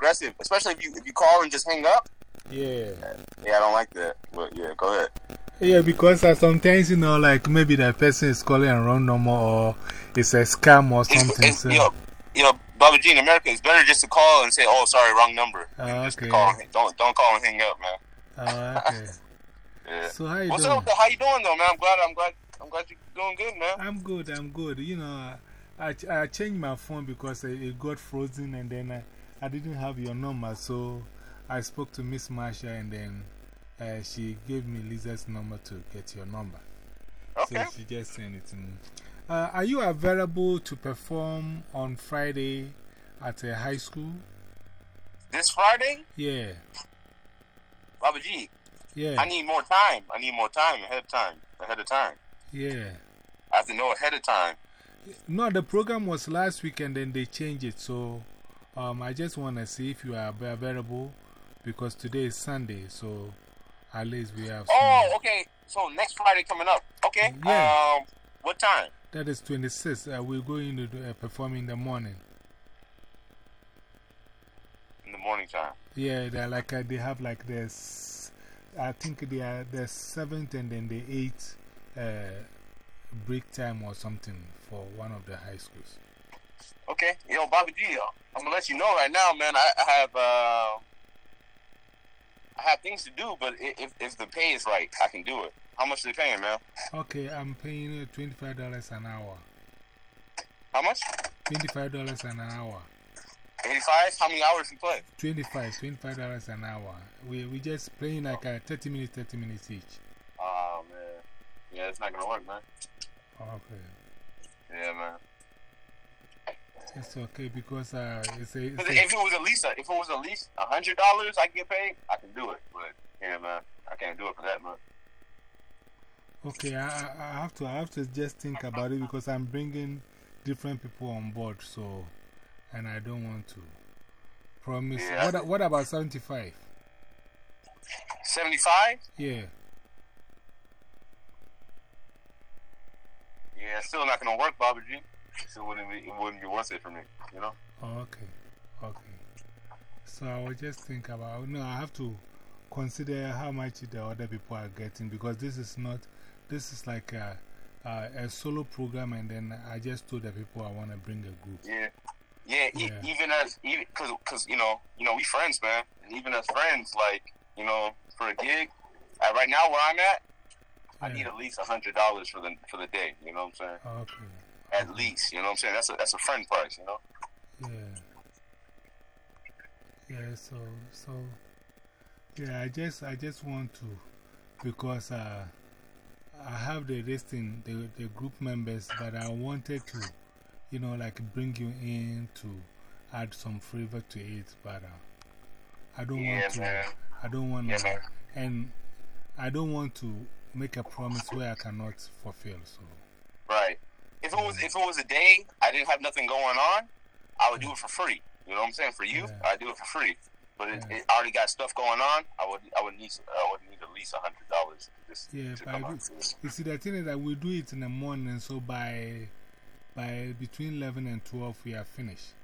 aggressive, especially if you if you call and just hang up. Yeah. Yeah, I don't like that. But yeah, go ahead. Yeah, because uh, sometimes, you know, like maybe that person is calling a wrong number or it's a scam or something. It's, it's, so. you, know, you know, Baba G in America, it's better just to call and say, "Oh, sorry, wrong number." Oh, Just okay. call, don't don't call and hang up, man. Oh, okay. Yeah. So, how you What's doing? up? How you doing though, man? I'm glad. I'm glad. I'm glad you're doing good, man. I'm good, I'm good. You know, I, I changed my phone because it, it got frozen and then I, I didn't have your number. So I spoke to Miss Marsha and then uh, she gave me Lisa's number to get your number. Okay. So she just sent it to me. Uh, are you available to perform on Friday at a high school? This Friday, Yeah, Baba G, yeah, I need more time. I need more time ahead of time. Ahead of time. yeah. I have to know ahead of time. No, the program was last week and then they changed it. So um, I just want to see if you are available because today is Sunday. So at least we have. Oh, some- okay. So next Friday coming up. Okay. Yeah. Um, what time? That is 26. Uh, we're going to do, uh, perform in the morning. In the morning time. Yeah, they're like, uh, they have like this. I think they are the seventh and then the eighth uh, break time or something for one of the high schools. Okay. Yo, Bobby G, uh, I'm gonna let you know right now, man. I, I have uh, I have things to do, but if if the pay is right, I can do it. How much are they paying, man? Okay, I'm paying you $25 an hour. How much? $25 an hour. Eighty-five. How many hours you play? 25 $25 an hour. We, we just playing like uh, 30 minutes, 30 minutes each. Oh man. Yeah, it's not gonna work, man. Okay. Yeah, man. It's okay because uh, it's a. It's if it was at least a, if it was at least a hundred dollars, I can get paid. I can do it, but yeah, man, I can't do it for that much. okay, I, I have to I have to just think about it because I'm bringing different people on board, so. And I don't want to promise. Yeah. What, what about 75? Seventy-five. Yeah. Yeah, it's still not gonna work, Bobby G. Still wouldn't be, it wouldn't be worth it for me, you know. Okay. Okay. So I will just think about. No, I have to consider how much the other people are getting because this is not. This is like a, a, a solo program, and then I just told the people I want to bring a group. Yeah, yeah. E even as even because because you know you know we friends, man. And even as friends, like you know, for a gig, uh, right now where I'm at, I Yeah. need at least a hundred dollars for the for the day. You know what I'm saying? Okay. At least, you know what I'm saying? That's a that's a friend price, you know. Yeah. Yeah, so, so, yeah, I just, I just want to, because uh, I have the listing, the, the group members, but I wanted to, you know, like bring you in to add some flavor to it, but uh, I don't Yeah, want to, man. I don't want Yeah, to, man. and I don't want to make a promise where I cannot fulfill, so. Right. If it was if it was a day I didn't have nothing going on, I would do it for free. You know what I'm saying? For you, Yeah. I do it for free. But it, Yeah. it already got stuff going on. I would I would need I would need at least a hundred dollars Yeah, to but come I out. you see, the thing is that we do it in the morning, so by, by between 11 and 12, we are finished.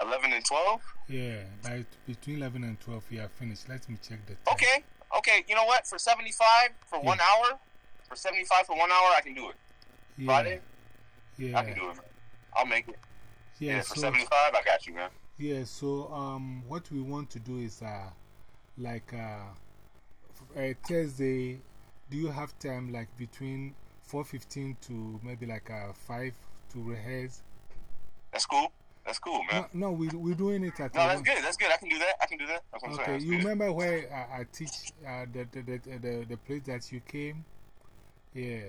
Eleven and twelve. Yeah, by between 11 and 12, we are finished. Let me check the time. Okay, okay. You know what? For seventy five for one hour, for seventy five for one hour, I can do it. Yeah, Friday, yeah, I can do it. Man. I'll make it. yeah, Yeah, for so, seventy five, I got you, man. yeah, so um, what we want to do is uh, like uh, uh, Thursday, do you have time like between 4.15 to maybe like uh, 5 to rehearse? That's cool. That's cool, man. No, no we, we're doing it at No, that's good. That's good. I can do that. I can do that. That's what I'm Okay, saying. That's you good. remember where I, I teach uh, the, the, the, the, the place that you came? Yeah.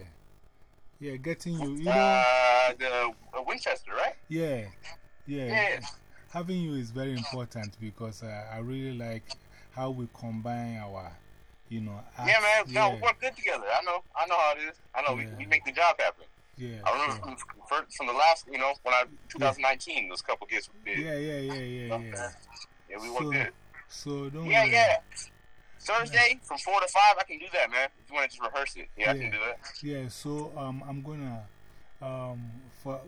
Yeah, getting you, you know, Uh, the uh, Winchester, right? yeah, yeah. Yeah. Having you is very important because uh, I really like how we combine our, you know, Yeah, man. arts. No, yeah, we work good together. I know. I know how it is. I know. Yeah. We, we make the job happen. yeah, I remember so- from, from, from the last, you know, when I 2019, those couple gigs we did. yeah, yeah, yeah, yeah, yeah. Yeah, we work So, good. so don't Yeah, worry. yeah. Thursday from four to five, I can do that, man. If you want to just rehearse it, yeah, I can do that. Yeah, so um, I'm gonna, um, for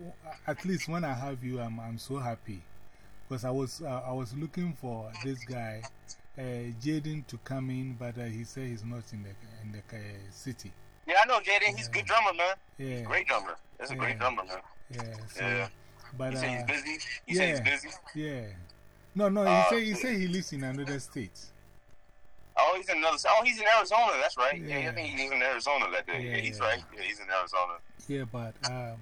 at least when I have you, I'm, I'm so happy Because I was, uh, I was looking for this guy, uh, Jaden, to come in, but uh, he said he's not in the, in the uh, city. Yeah, I know Jaden. He's a good drummer, man. Yeah. Great drummer. That's a Yeah. great drummer, man. Yeah. So, Yeah. But, You say he's busy? Say yeah. he's busy? yeah. No, no, he said he said he lives in another state. Oh, he's in another. Oh, he's in Arizona. That's right. Yeah, Yeah. I think he's in Arizona that day. Yeah, Yeah, he's right. Yeah, he's in Arizona. Yeah, but um,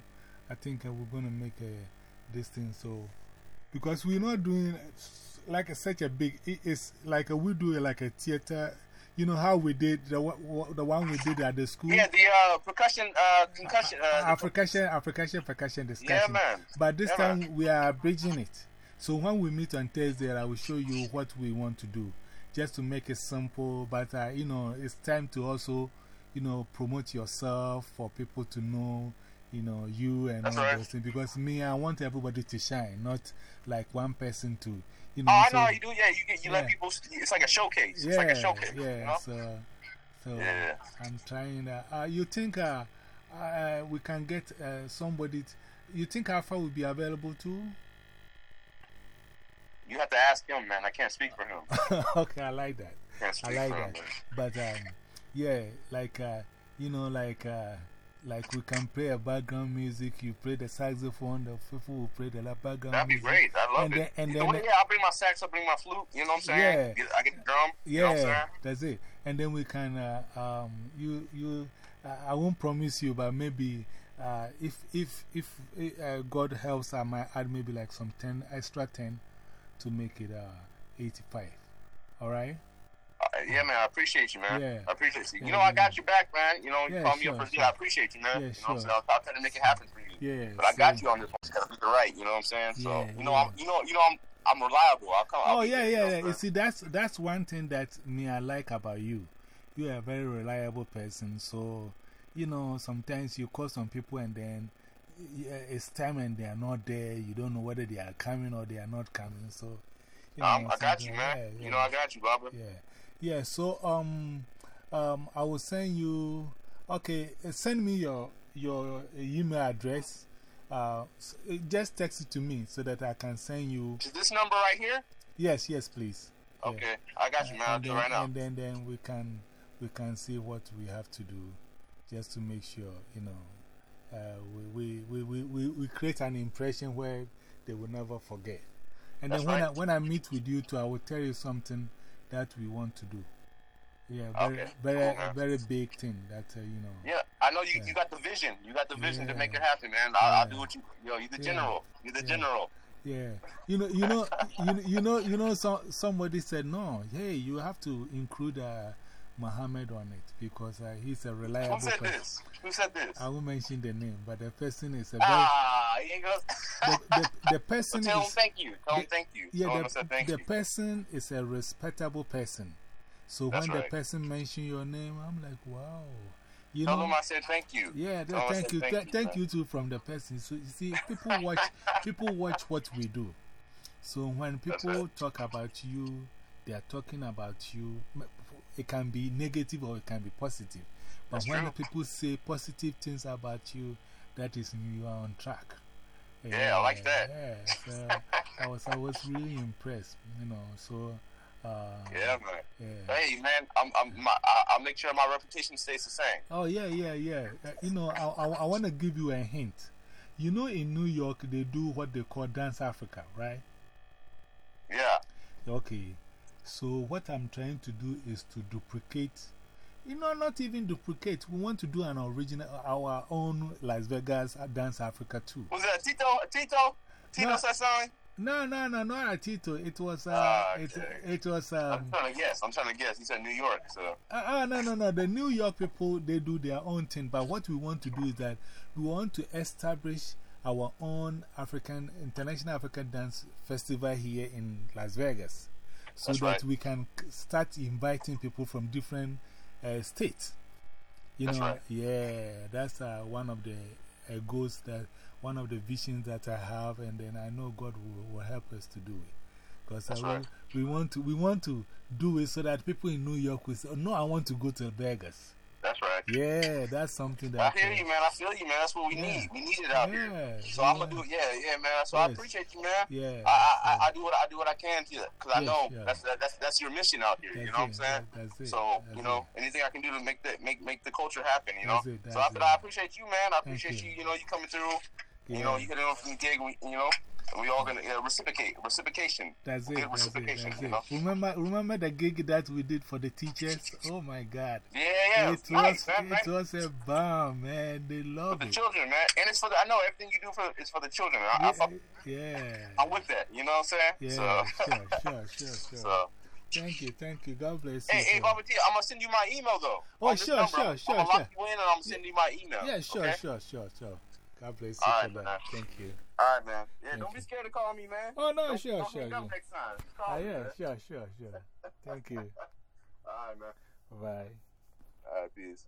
I think uh, we're going to make a, this thing so. Because we're not doing like a, such a big. It, it's like a, we do it like a theater. You know how we did the, one- the one we did at the school? Yeah, the uh, percussion, uh, concussion. Uh, the- African, African, percussion discussion. yeah, man. But this Yeah, time we are bridging it. So when we meet on Thursday, I will show you what we want to do. Just to make it simple. But, uh, you know, it's time to also, you know, promote yourself for people to know, you know, you and That's all right. those things. Because me, I want everybody to shine, not like one person to, you know. Oh, I know you do. Yeah, you get you let people. It's like a showcase. yeah, It's like a showcase. yeah. You know? So, so Yeah. I'm trying. Uh, uh, you think uh, we can get uh, somebody? you think Alpha will be available too? You have to ask him, man. I can't speak for him. okay, I like that. I like for him. that. But um, yeah, like uh, you know, like uh, like we can play a background music. You play the saxophone. The people will play the background That'd be music. great. I love And it. then- and then yeah, I'll bring my sax. I'll bring my flute. You know what I'm saying? Yeah. I get the drum. You know what I'm Yeah, saying? that's it. And then we can, uh, um, you, you, uh, I won't promise you, but maybe uh, if, if, if uh, God helps, I might add maybe like some 10, extra 10 to make it uh, 85. All right? Uh, yeah, man. I appreciate you, man. Yeah. I appreciate you. You Yeah, know, I got your back, man. You know, you Yeah, call me sure, up for sure. I appreciate you, man. Yeah, you know what. I'm saying? I'll, I'll try to make it happen for you. Yeah. But I got you on this one. It's gotta be the right. You know what I'm saying? So Yeah, you know. I'm, you know, you know, I'm, I'm reliable. I'll come. I'll Oh, yeah, yeah, yeah. You see, that's, that's one thing that me I like about you. You are a very reliable person. So, you know, sometimes you call some people and then yeah, it's time and they are not there. You don't know whether they are coming or they are not coming. So, you Um, I got you, man. yeah, You know. I got you, Baba. Yeah. Yeah. So, um, um, I will send you. Okay, uh, send me your, your email address. Uh, just text it to me so that I can send you. Is this number right here? Yes, yes, please. Yeah. Okay, I got you, man. I'll do then, right now. And then, then we can, we can see what we have to do just to make sure, you know, we, we, we, we, we create an impression where they will never forget. And That's then when. I, when I meet with you too, I will tell you something that we want to do. Yeah, very, Okay, very, cool, very big thing that, uh, you know. Yeah, I know you. Yeah. You got the vision. You got the vision to make it happen, man. I'll, I'll do what you. Yo, you're the Yeah. general. You're the general. Yeah, you know, you know, you, know- you know, you know, so, somebody said, no, hey, you have to include uh, Muhammad on it because uh, he's a reliable Who said person. this? Who said this? I won't mention the name, but the person is a very. Ah, he ain't the, the, the So person tell him is. thank you. Tell him thank you. Yeah, tell the, thank the you. person is a respectable person. So That's when the person mention your name, I'm like, wow. You Tell know, him I said thank you. yeah, Tell thank you. thank Th- you, thank you too from the person. So you see, people watch, people watch what we do. So when people right. talk about you, they are talking about you. It can be negative or it can be positive. But That's when true. people say positive things about you, that is you are on track. Yeah, I like that. Yeah, so I was, I was really impressed, you know. So, uh, Yeah, man. yeah. Hey, man. I'm. I'm. My, I, I'll make sure my reputation stays the same. Oh, yeah, yeah, yeah. Uh, you know, I, I, I want to give you a hint. You know, in New York, they do what they call Dance Africa, right? Yeah. Okay. So, what I'm trying to do is to duplicate, you know, not even duplicate. We want to do an original, our own Las Vegas Dance Africa too. Was that Tito? Tito? Tito No. No, no, no, not Tito. It was, uh, Ah, it, it was, I'm um, trying to guess. I'm trying to guess. He said New York. So uh, uh, no, no, no. The New York people, they do their own thing. But what we want to do is that we want to establish our own African, International African Dance Festival here in Las Vegas. So That's that right. we can start inviting people from different uh, states. You That's know, right. yeah, that's uh, one of the uh, goals that, one of the visions that I have, and then I know God will, will help us to do it. Because right. we, want to, we want to do it so that people in New York will say, oh, No, I want to go to Vegas. That's right. Yeah, that's something that. I hear you, man. I feel you, man. That's what we Yeah. need. We need it out Yeah, here. So yeah. I'm gonna do it. Yeah, yeah, man. So I appreciate you, man. Yeah. I, I, I, I do what I do what I can to because I know that's that, that's that's your mission out here. you That's know what I'm saying? that's it, So that's you know, it. anything I can do to make that make make the culture happen. You know. That's it, so I, that's it. I appreciate you, man. I appreciate you. you. You know, you coming through. You know, you hitting on from the gig. You know, we all gonna uh, reciprocate. Reciprocation. That's it. That's it. reciprocation. That's you it. Remember, remember the gig that we did for the teachers? Oh my God. Yeah, yeah. It it's nice, was, man. right? it was a bomb, man. They for love the it. children, man. And it's for the. I know everything you do for is for the children. I, I fuck, Yeah. I'm with that. You know what I'm saying? Yeah, So, sure, sure, sure, sure. so. Thank you, thank you. God bless you. Hey, hey, sir. Baba T, I'm gonna send you my email though. Oh, sure, sure, sure, I'm gonna lock sure. you in and I'm sending you my email. Yeah, sure, okay? sure, sure, sure. God bless you for that. man. Thank you. All right, man. Yeah, Thank don't be scared to call me, man. Oh, no, don't, sure, don't sure, sure. next time. Call Ah, me, yeah, man. sure, sure, sure. Thank you. All right, man. Bye. All right, peace.